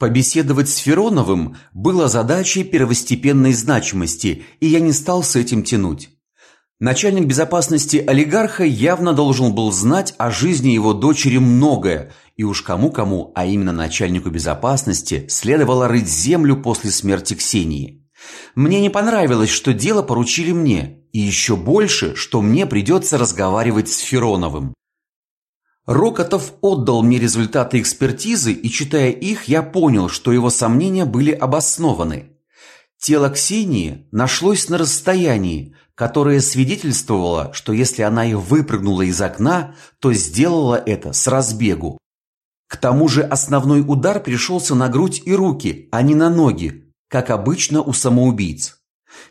Побеседовать с Фероновым было задачей первостепенной значимости, и я не стал с этим тянуть. Начальник безопасности олигарха явно должен был знать о жизни его дочери многое, и уж кому-кому, а именно начальнику безопасности, следовало рыть землю после смерти Ксении. Мне не понравилось, что дело поручили мне, и еще больше, что мне придется разговаривать с Фероновым. Рокотов отдал мне результаты экспертизы, и читая их, я понял, что его сомнения были обоснованы. Тело Ксении нашлось на расстоянии, которое свидетельствовало, что если она и выпрыгнула из окна, то сделала это с разбегу. К тому же основной удар пришелся на грудь и руки, а не на ноги, как обычно у самоубийц.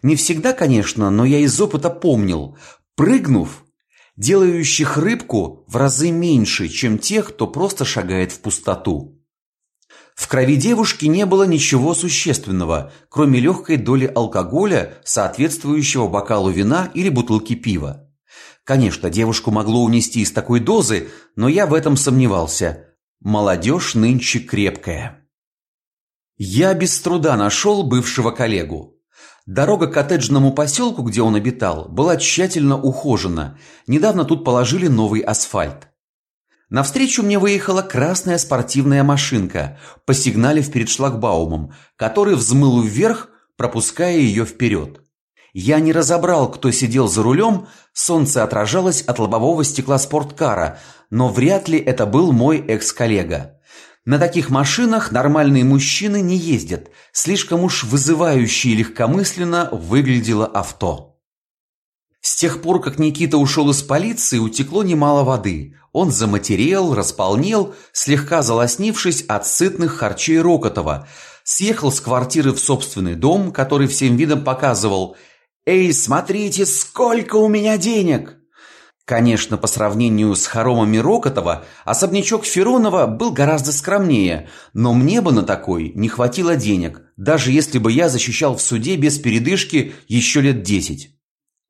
Не всегда, конечно, но я из опыта помнил, прыгнув, делающих рыбку в разы меньше, чем тех, кто просто шагает в пустоту. В крови девушки не было ничего существенного, кроме легкой доли алкоголя, соответствующего бокалу вина или бутылки пива. Конечно, девушку могло унести из такой дозы, но я в этом сомневался. Молодежь нынче крепкая. Я без труда нашел бывшего коллегу. Дорога к коттеджному поселку, где он обитал, была тщательно ухожена. Недавно тут положили новый асфальт. Навстречу мне выехала красная спортивная машинка, посигналив перед шлагбаумом, который взмыл вверх, пропуская ее вперед. Я не разобрал, кто сидел за рулем, солнце отражалось от лобового стекла спорткара, но вряд ли это был мой экс-коллега. На таких машинах нормальные мужчины не ездят, слишком уж вызывающе и легкомысленно выглядело авто. С тех пор, как Никита ушел из полиции, утекло немало воды. Он заматерел, располнел, слегка залоснившись от сытных харчей Рокотова, съехал с квартиры в собственный дом, который всем видом показывал: "Эй, смотрите, сколько у меня денег!" Конечно, по сравнению с хоромами Рокотова, особнячок Феронова был гораздо скромнее, но мне бы на такой не хватило денег, даже если бы я защищал в суде без передышки еще лет десять.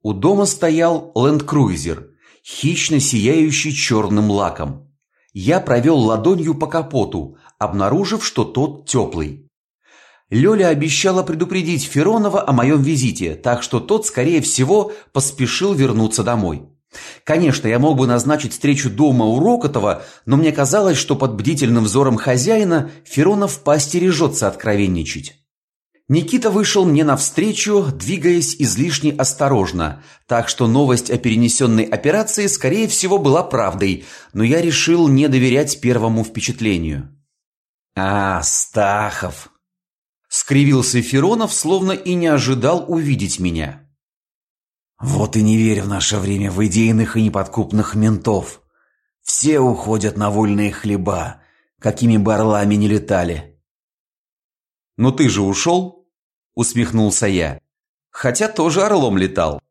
У дома стоял ленд-крузер, хищно сияющий черным лаком. Я провел ладонью по капоту, обнаружив, что тот теплый. Лёля обещала предупредить Феронова о моем визите, так что тот, скорее всего, поспешил вернуться домой. Конечно, я мог бы назначить встречу дома у Рокотова, но мне казалось, что под бдительным взором хозяина Феронов поостережется откровенничать. Никита вышел мне навстречу, двигаясь излишне осторожно, так что новость о перенесенной операции скорее всего была правдой, но я решил не доверять первому впечатлению. А, Стахов, скривился Феронов, словно и не ожидал увидеть меня. Вот и не верь в наше время в идейных и неподкупных ментов. Все уходят на вольные хлеба, какими бы орлами ни летали. Но ты же ушел?» – усмехнулся я. Хотя тоже орлом летал.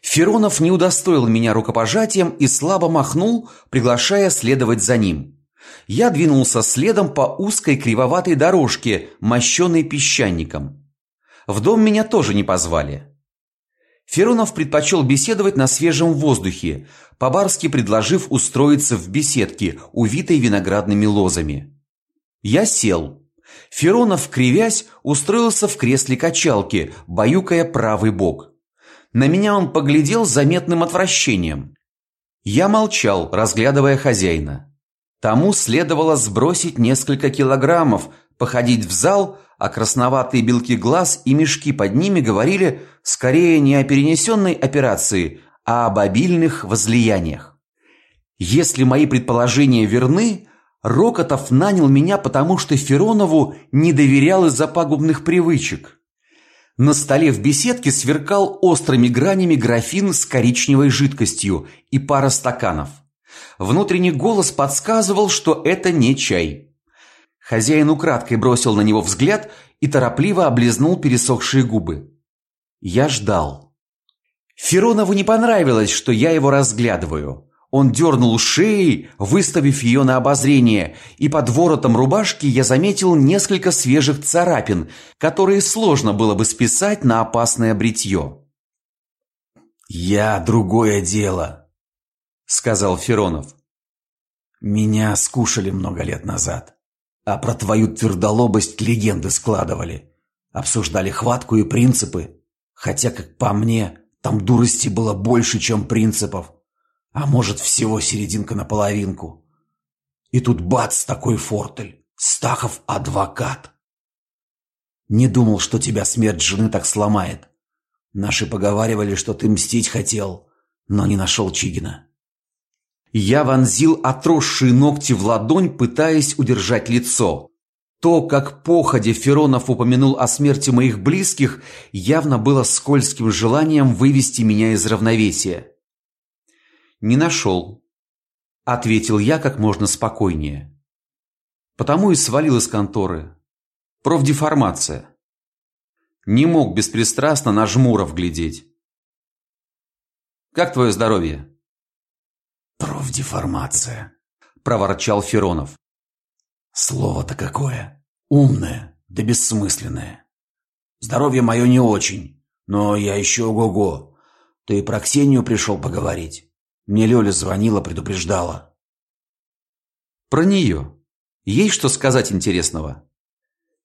Феронов не удостоил меня рукопожатием и слабо махнул, приглашая следовать за ним. Я двинулся следом по узкой кривоватой дорожке, мощенной песчаником. В дом меня тоже не позвали. Феронов предпочел беседовать на свежем воздухе, по-барски предложив устроиться в беседке, увитой виноградными лозами. Я сел. Феронов, кривясь, устроился в кресле качалки, баюкая правый бок. На меня он поглядел с заметным отвращением. Я молчал, разглядывая хозяина. Тому следовало сбросить несколько килограммов, походить в зал, а красноватые белки глаз и мешки под ними говорили скорее не о перенесенной операции, а об обильных возлияниях. Если мои предположения верны, Рокотов нанял меня потому, что Феронову не доверял из-за пагубных привычек. На столе в беседке сверкал острыми гранями графин с коричневой жидкостью и пара стаканов. Внутренний голос подсказывал, что это не чай. Хозяин украдкой бросил на него взгляд и торопливо облизнул пересохшие губы. Я ждал. Феронову не понравилось, что я его разглядываю. Он дернул шеей, выставив ее на обозрение, и под воротом рубашки я заметил несколько свежих царапин, которые сложно было бы списать на опасное бритье. «Я другое дело», — сказал Феронов. «Меня скушали много лет назад. А про твою твердолобость легенды складывали. Обсуждали хватку и принципы. Хотя, как по мне, там дурости было больше, чем принципов. А может, всего серединка на половинку. И тут бац, такой фортель. Стахов адвокат. Не думал, что тебя смерть жены так сломает. Наши поговаривали, что ты мстить хотел, но не нашел Чигина. Я вонзил отросшие ногти в ладонь, пытаясь удержать лицо. То, как походе Феронов упомянул о смерти моих близких, явно было скользким желанием вывести меня из равновесия. «Не нашел», — ответил я как можно спокойнее. Потому и свалил из конторы. Профдеформация. Не мог беспристрастно на жмуров глядеть. «Как твое здоровье?» «Профдеформация», – проворчал Феронов. «Слово-то какое! Умное, да бессмысленное. Здоровье мое не очень, но я еще ого-го. Ты про Ксению пришел поговорить? Мне Лёля звонила, предупреждала». «Про нее. Есть что сказать интересного?»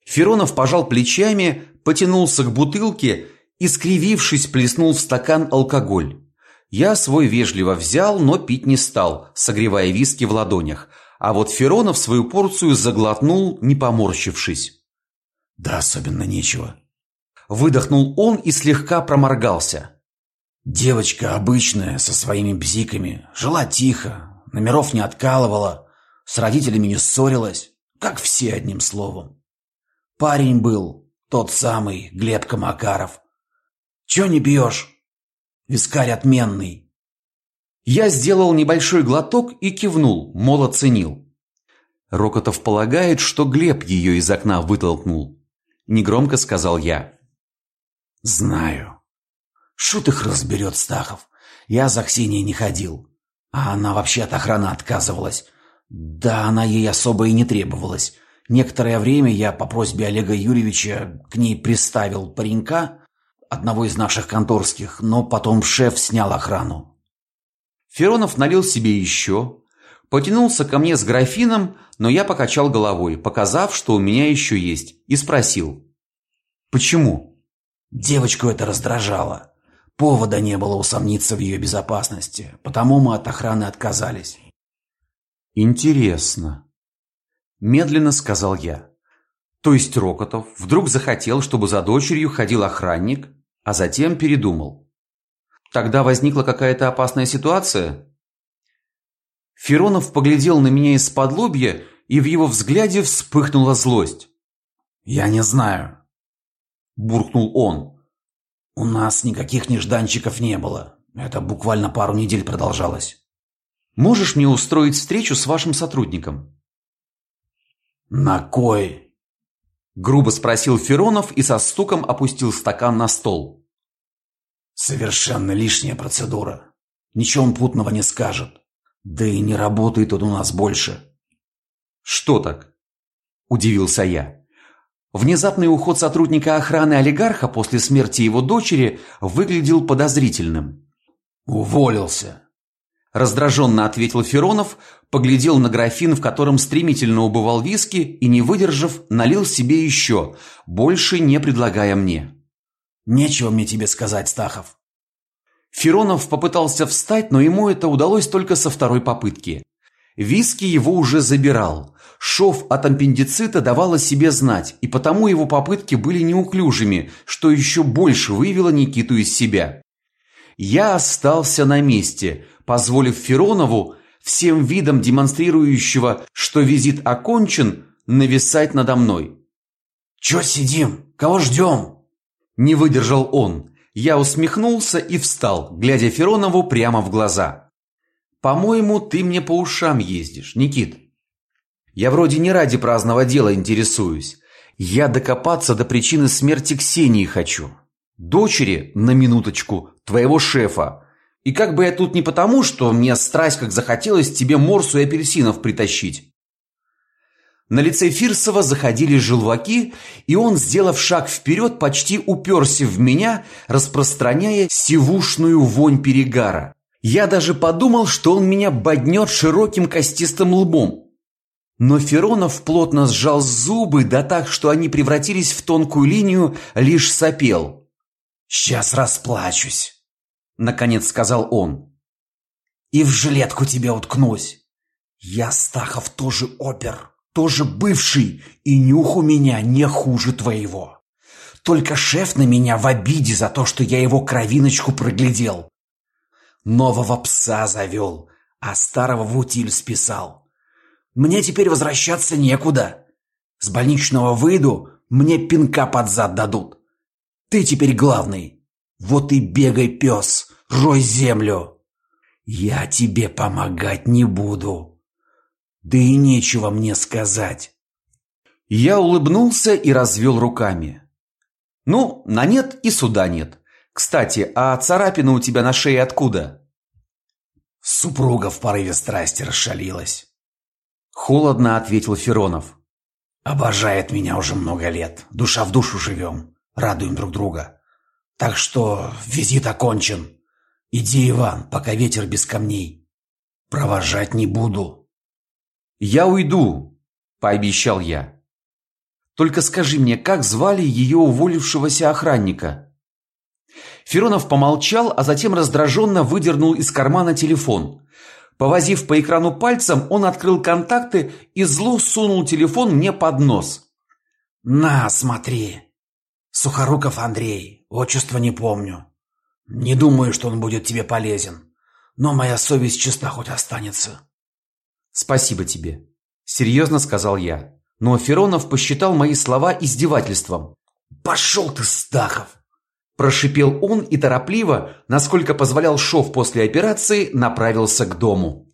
Феронов пожал плечами, потянулся к бутылке и, скривившись, плеснул в стакан алкоголь. Я свой вежливо взял, но пить не стал, согревая виски в ладонях. А вот Феронов свою порцию заглотнул, не поморщившись. «Да особенно нечего». Выдохнул он и слегка проморгался. «Девочка обычная, со своими бзиками, жила тихо, номеров не откалывала, с родителями не ссорилась, как все одним словом. Парень был, тот самый Глебка Макаров. Чё не пьешь?» Вискарь отменный. Я сделал небольшой глоток и кивнул, мол, оценил. Рокотов полагает, что Глеб ее из окна вытолкнул. Негромко сказал я. Знаю. Шут их разберет Стахов. Я за Ксенией не ходил. А она вообще от охраны отказывалась. Да она ей особо и не требовалась. Некоторое время я по просьбе Олега Юрьевича к ней приставил паренька, одного из наших конторских, но потом шеф снял охрану. Феронов налил себе еще, потянулся ко мне с графином, но я покачал головой, показав, что у меня еще есть, и спросил. «Почему?» Девочку это раздражало. Повода не было усомниться в ее безопасности, потому мы от охраны отказались. «Интересно», – медленно сказал я. «То есть Рокотов вдруг захотел, чтобы за дочерью ходил охранник, а затем передумал. Тогда возникла какая-то опасная ситуация? Феронов поглядел на меня из-под лобья, и в его взгляде вспыхнула злость. «Я не знаю», – буркнул он. «У нас никаких нежданчиков не было. Это буквально пару недель продолжалось». «Можешь мне устроить встречу с вашим сотрудником?» «На кой?» Грубо спросил Феронов и со стуком опустил стакан на стол. Совершенно лишняя процедура. Ничего он путного не скажет. Да и не работает он у нас больше. Что так? Удивился я. Внезапный уход сотрудника охраны олигарха после смерти его дочери выглядел подозрительным. Уволился. Раздраженно ответил Феронов, поглядел на графин, в котором стремительно убывал виски, и, не выдержав, налил себе еще, больше не предлагая мне. «Нечего мне тебе сказать, Стахов». Феронов попытался встать, но ему это удалось только со второй попытки. Виски его уже забирал. Шов от аппендицита давал о себе знать, и потому его попытки были неуклюжими, что еще больше вывело Никиту из себя. Я остался на месте, позволив Феронову, всем видом демонстрирующего, что визит окончен, нависать надо мной. «Чё сидим? Кого ждем?» Не выдержал он. Я усмехнулся и встал, глядя Феронову прямо в глаза. «По-моему, ты мне по ушам ездишь, Никит. Я вроде не ради праздного дела интересуюсь. Я докопаться до причины смерти Ксении хочу. Дочери, на минуточку, твоего шефа, и как бы я тут не потому, что мне страсть как захотелось тебе морсу и апельсинов притащить. На лице Фирсова заходили желваки, и он, сделав шаг вперед, почти уперся в меня, распространяя сивушную вонь перегара. Я даже подумал, что он меня боднет широким костистым лбом. Но Феронов плотно сжал зубы, да так, что они превратились в тонкую линию, лишь сопел. «Сейчас расплачусь», — наконец сказал он. «И в жилетку тебе уткнусь. Я, Стахов, тоже опер, тоже бывший, и нюх у меня не хуже твоего. Только шеф на меня в обиде за то, что я его кровиночку проглядел. Нового пса завел, а старого в утиль списал. Мне теперь возвращаться некуда. С больничного выйду, мне пинка под зад дадут. Ты теперь главный. Вот и бегай, пес, рой землю. Я тебе помогать не буду. Да и нечего мне сказать. Я улыбнулся и развел руками. Ну, на нет и суда нет. Кстати, а царапина у тебя на шее откуда? Супруга в порыве страсти расшалилась. Холодно ответил Феронов. Обожает меня уже много лет. Душа в душу живем. Радуем друг друга. Так что визит окончен. Иди, Иван, пока ветер без камней. Провожать не буду. Я уйду, пообещал я. Только скажи мне, как звали ее уволившегося охранника? Феронов помолчал, а затем раздраженно выдернул из кармана телефон. Повозив по экрану пальцем, он открыл контакты и зло сунул телефон мне под нос. На, смотри. Сухоруков Андрей. Отчество не помню. Не думаю, что он будет тебе полезен. Но моя совесть чиста хоть останется. Спасибо тебе, серьезно сказал я. Но Феронов посчитал мои слова издевательством. Пошел ты, Стахов, Прошипел он и торопливо, насколько позволял шов после операции, направился к дому.